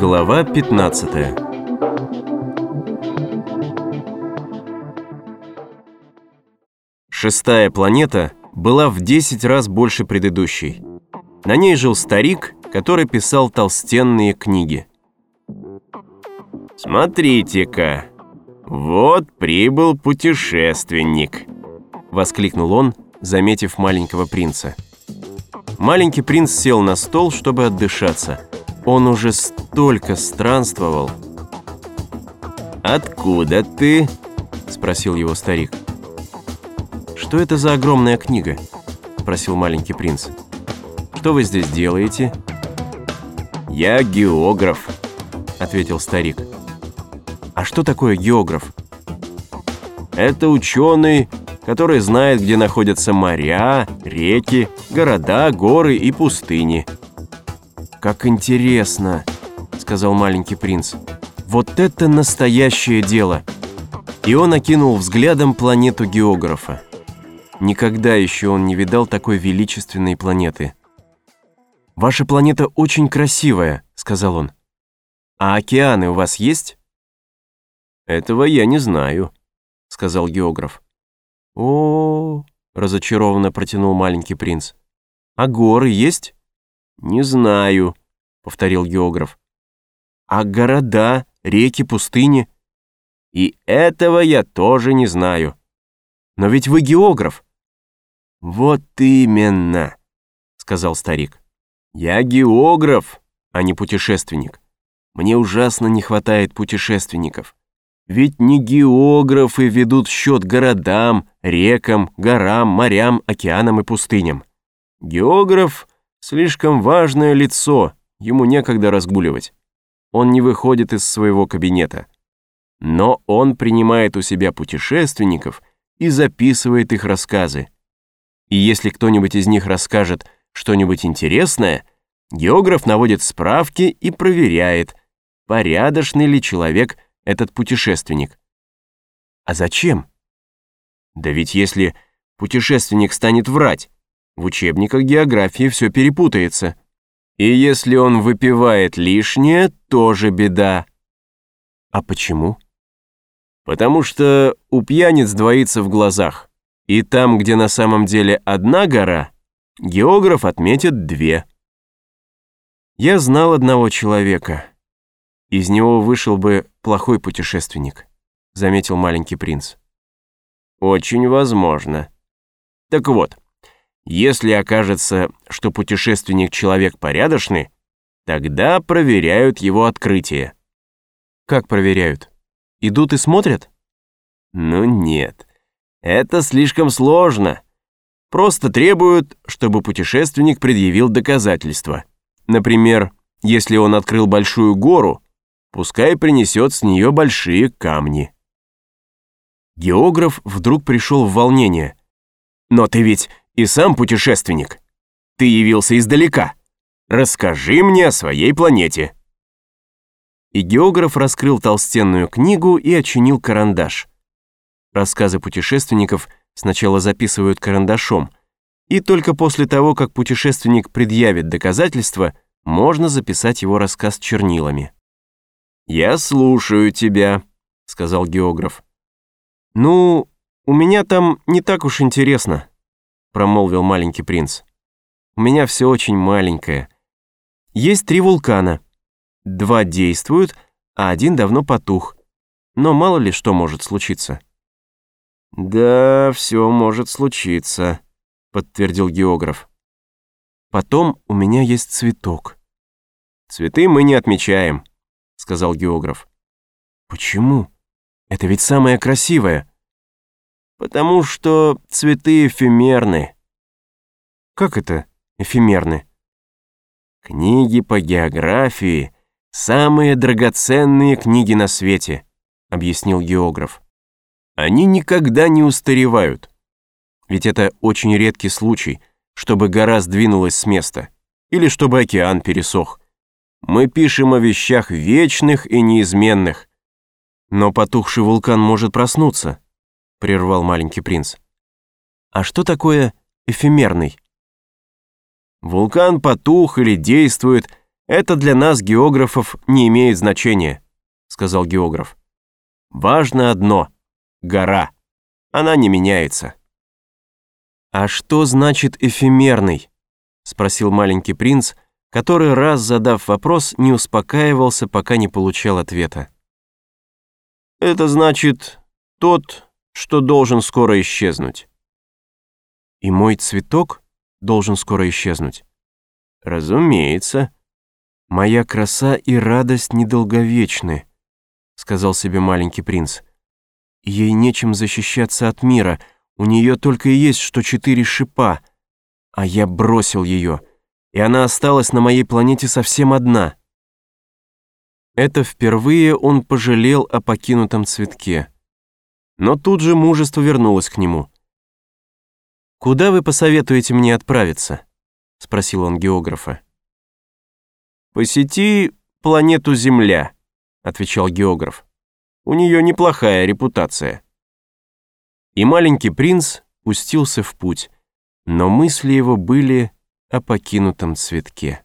Глава 15 Шестая планета была в 10 раз больше предыдущей. На ней жил старик, который писал толстенные книги. «Смотрите-ка, вот прибыл путешественник», — воскликнул он, заметив маленького принца. Маленький принц сел на стол, чтобы отдышаться. Он уже столько странствовал. «Откуда ты?» – спросил его старик. «Что это за огромная книга?» – спросил маленький принц. «Что вы здесь делаете?» «Я географ», – ответил старик. «А что такое географ?» «Это ученый, который знает, где находятся моря, реки, города, горы и пустыни». «Как интересно», — сказал маленький принц. «Вот это настоящее дело!» И он окинул взглядом планету географа. Никогда еще он не видал такой величественной планеты. «Ваша планета очень красивая», — сказал он. «А океаны у вас есть?» «Этого я не знаю», — сказал географ. О, -о, -о разочарованно протянул маленький принц. А горы есть? Не знаю, повторил географ. А города, реки, пустыни? И этого я тоже не знаю. Но ведь вы географ. Вот именно, сказал старик. Я географ, а не путешественник. Мне ужасно не хватает путешественников. Ведь не географы ведут счет городам, рекам, горам, морям, океанам и пустыням. Географ — слишком важное лицо, ему некогда разгуливать. Он не выходит из своего кабинета. Но он принимает у себя путешественников и записывает их рассказы. И если кто-нибудь из них расскажет что-нибудь интересное, географ наводит справки и проверяет, порядочный ли человек – этот путешественник. А зачем? Да ведь если путешественник станет врать, в учебниках географии все перепутается. И если он выпивает лишнее, тоже беда. А почему? Потому что у пьяниц двоится в глазах. И там, где на самом деле одна гора, географ отметит две. Я знал одного человека. Из него вышел бы плохой путешественник», — заметил маленький принц. «Очень возможно. Так вот, если окажется, что путешественник человек порядочный, тогда проверяют его открытие». «Как проверяют? Идут и смотрят?» «Ну нет, это слишком сложно. Просто требуют, чтобы путешественник предъявил доказательства. Например, если он открыл большую гору, Пускай принесет с нее большие камни. Географ вдруг пришел в волнение. «Но ты ведь и сам путешественник. Ты явился издалека. Расскажи мне о своей планете». И географ раскрыл толстенную книгу и очинил карандаш. Рассказы путешественников сначала записывают карандашом, и только после того, как путешественник предъявит доказательства, можно записать его рассказ чернилами. «Я слушаю тебя», — сказал географ. «Ну, у меня там не так уж интересно», — промолвил маленький принц. «У меня все очень маленькое. Есть три вулкана. Два действуют, а один давно потух. Но мало ли что может случиться». «Да, все может случиться», — подтвердил географ. «Потом у меня есть цветок». «Цветы мы не отмечаем», сказал географ. Почему? Это ведь самое красивое. Потому что цветы эфемерны. Как это эфемерны? Книги по географии — самые драгоценные книги на свете, объяснил географ. Они никогда не устаревают. Ведь это очень редкий случай, чтобы гора сдвинулась с места или чтобы океан пересох. Мы пишем о вещах вечных и неизменных. Но потухший вулкан может проснуться, прервал маленький принц. А что такое эфемерный? Вулкан потух или действует, «Это для нас, географов, не имеет значения», — сказал географ. «Важно одно — гора. Она не меняется». «А что значит эфемерный?» — спросил маленький принц, который, раз задав вопрос, не успокаивался, пока не получал ответа. «Это значит тот, что должен скоро исчезнуть». «И мой цветок должен скоро исчезнуть?» «Разумеется», «Моя краса и радость недолговечны», — сказал себе маленький принц. «Ей нечем защищаться от мира, у нее только и есть что четыре шипа, а я бросил ее, и она осталась на моей планете совсем одна». Это впервые он пожалел о покинутом цветке. Но тут же мужество вернулось к нему. «Куда вы посоветуете мне отправиться?» — спросил он географа. «Посети планету Земля», — отвечал географ. «У нее неплохая репутация». И маленький принц пустился в путь, но мысли его были о покинутом цветке.